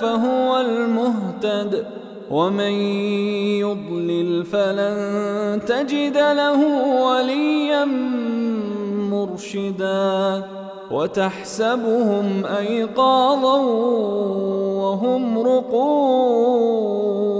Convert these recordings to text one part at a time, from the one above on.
فهو المهتد ومن يضلل فلن تجد له وليا مرشدا. وتحسبهم أيقاظا وهم رقود.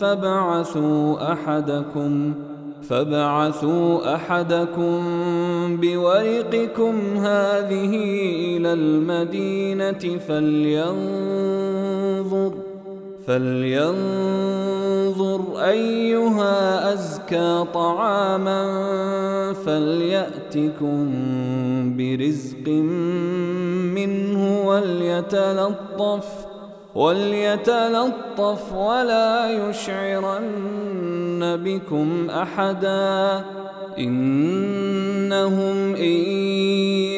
فابعثوا احدكم فابعثوا احدكم بورقكم هذه إلى المدينة فلينظر فلينظر ايها ازكى طعاما فلياتكم برزق منه وليتلطف وليتلطف ولا يشعرن بكم أحدا إنهم إن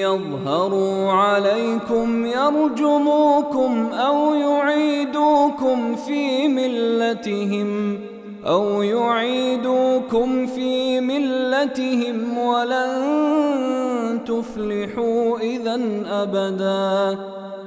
يظهروا عليكم يرجموكم أو يعيدوكم في ملتهم أو يعيدوكم في ملتهم ولن تفلحوا اذا أبدا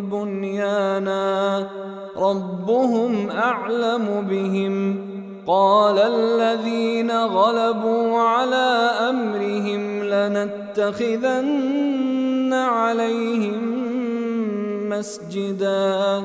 بنيانا ربهم أعلم بهم قال الذين غلبوا على أمرهم لنتخذن عليهم مسجدا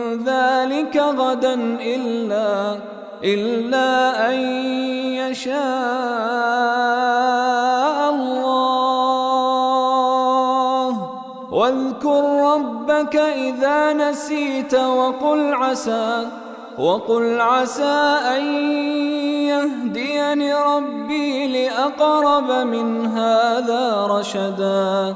ذلك غدا إلا إلا أن يشاء الله. واذكر ربك إذا نسيت وقل عسى وقل عسى أن يهديني ربي لأقرب من هذا رشدا.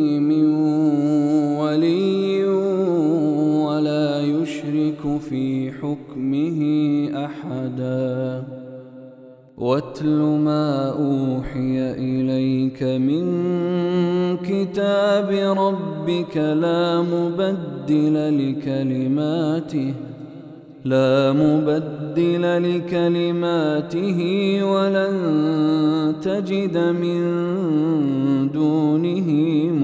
حكمه أحدا. واتل ما أوحي إليك من كتاب ربك لا مبدل لكلماته لا مبدل لكلماته ولن تجد من دونه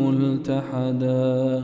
ملتحدا.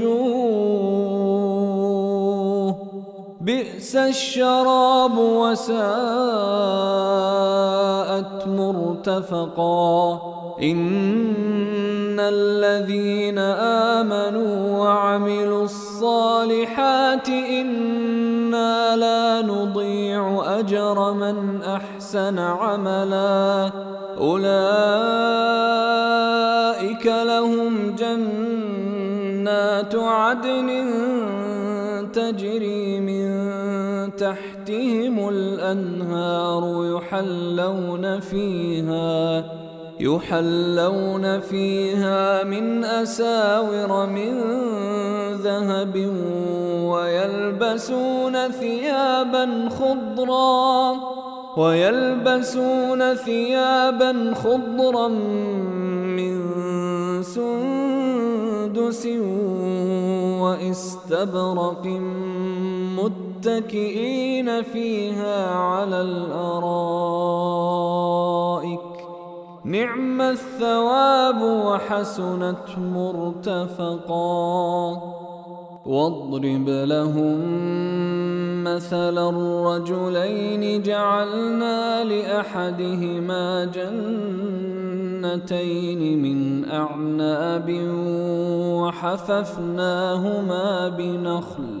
بئس الشراب وساءت مرتفقا. إن الذين آمنوا وعملوا الصالحات إنا لا نضيع أجر من أحسن عملا. أولئك لهم جنات عدن تجري تحتهم الأنهار يحلون فيها يحلون فيها من أساور من ذهب ويلبسون ثيابا خضرا ويلبسون ثيابا خضرا من سندس وإستبرق متكئين فيها على الأرائك. نعم الثواب وحسنت مرتفقا. واضرب لهم مثل الرجلين جعلنا لأحدهما جنتين من أعناب وحففناهما بنخل.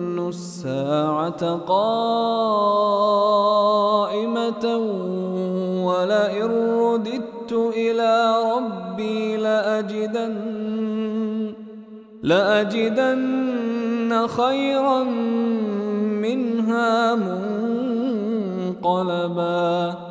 الساعة قائمة ولئن رددت إلى ربي لاجدن لأجدن خيرا منها منقلبا.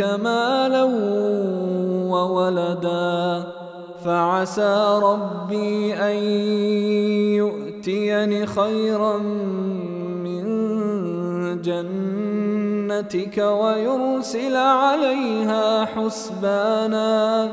مالا وولدا فعسى ربي أن يؤتيني خيرا من جنتك ويرسل عليها حسبانا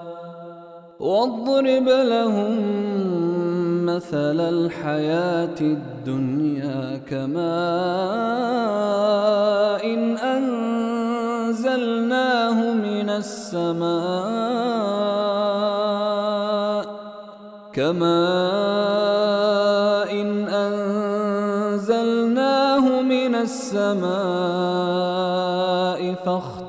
واضرب لهم مثل الحياة الدنيا كماء إن أنزلناه من السماء كماء إن أنزلناه من السماء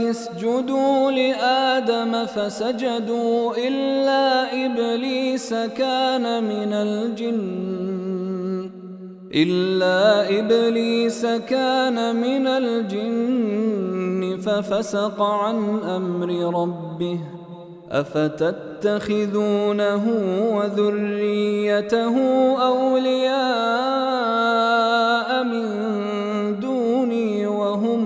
اسجدوا لآدم فسجدوا إلا إبليس كان من الجن إلا إبليس كان من الجن ففسق عن أمر ربه. أفتتخذونه وذريته أولياء من دوني وهم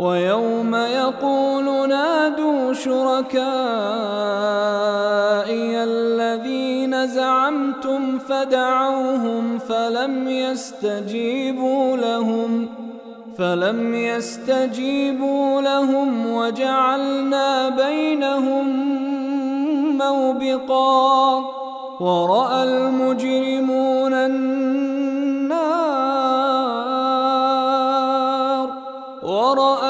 ويوم يقول نادوا شركائي الذين زعمتم فدعوهم فلم يستجيبوا لهم فلم يستجيبوا لهم وجعلنا بينهم موبقا. ورأى المجرمون النار ورأى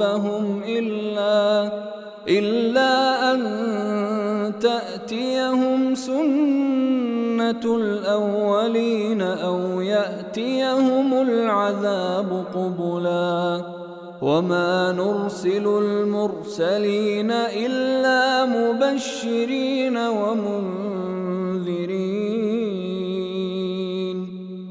ربهم إلا إلا أن تأتيهم سنة الأولين أو يأتيهم العذاب قبلا. وما نرسل المرسلين إلا مبشرين ومنذرين.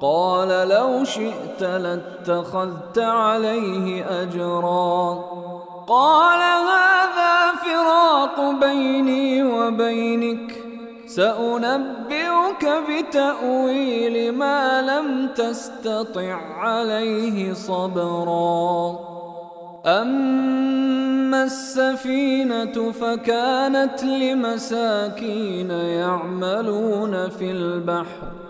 قال لو شئت لاتخذت عليه أجرا. قال هذا فراق بيني وبينك سأنبئك بتأويل ما لم تستطع عليه صبرا. أما السفينة فكانت لمساكين يعملون في البحر.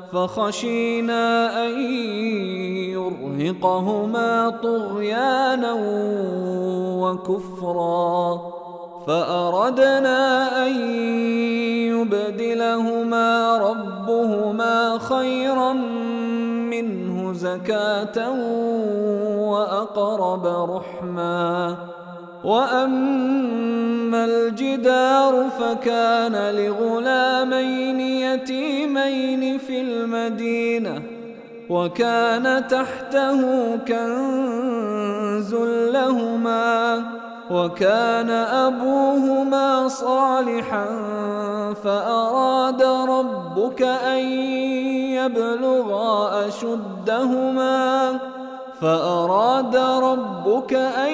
فخشينا أن يرهقهما طغيانا وكفرا فأردنا أن يبدلهما ربهما خيرا منه زكاة وأقرب رحما وأما الجدار فكان لغلامين يتيمين في المدينة وكان تحته كنز لهما وكان أبوهما صالحا فأراد ربك أن يبلغا أشدهما فأراد ربك أن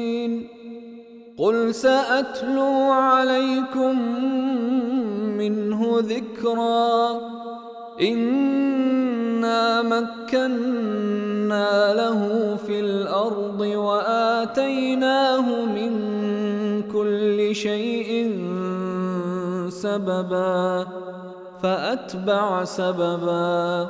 قل سأتلو عليكم منه ذكرا إنا مكنا له في الأرض وآتيناه من كل شيء سببا فأتبع سببا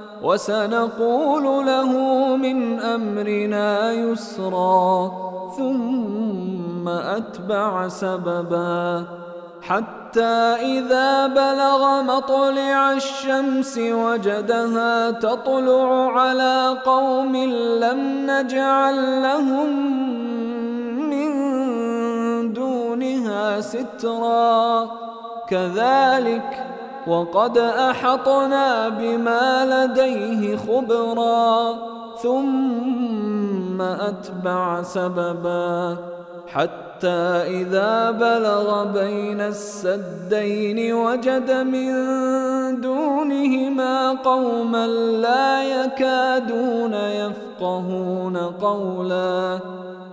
وسنقول له من أمرنا يسرا ثم أتبع سببا. حتى إذا بلغ مطلع الشمس وجدها تطلع على قوم لم نجعل لهم من دونها سترا. كذلك وقد أحطنا بما لديه خبرا ثم أتبع سببا حتى إذا بلغ بين السدين وجد من دونهما قوما لا يكادون يفقهون قولا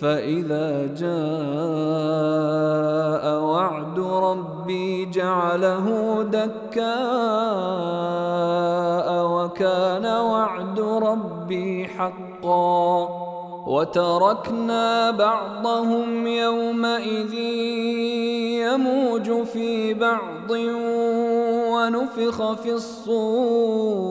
فإذا جاء وعد ربي جعله دكاء وكان وعد ربي حقا وتركنا بعضهم يومئذ يموج في بعض ونفخ في الصور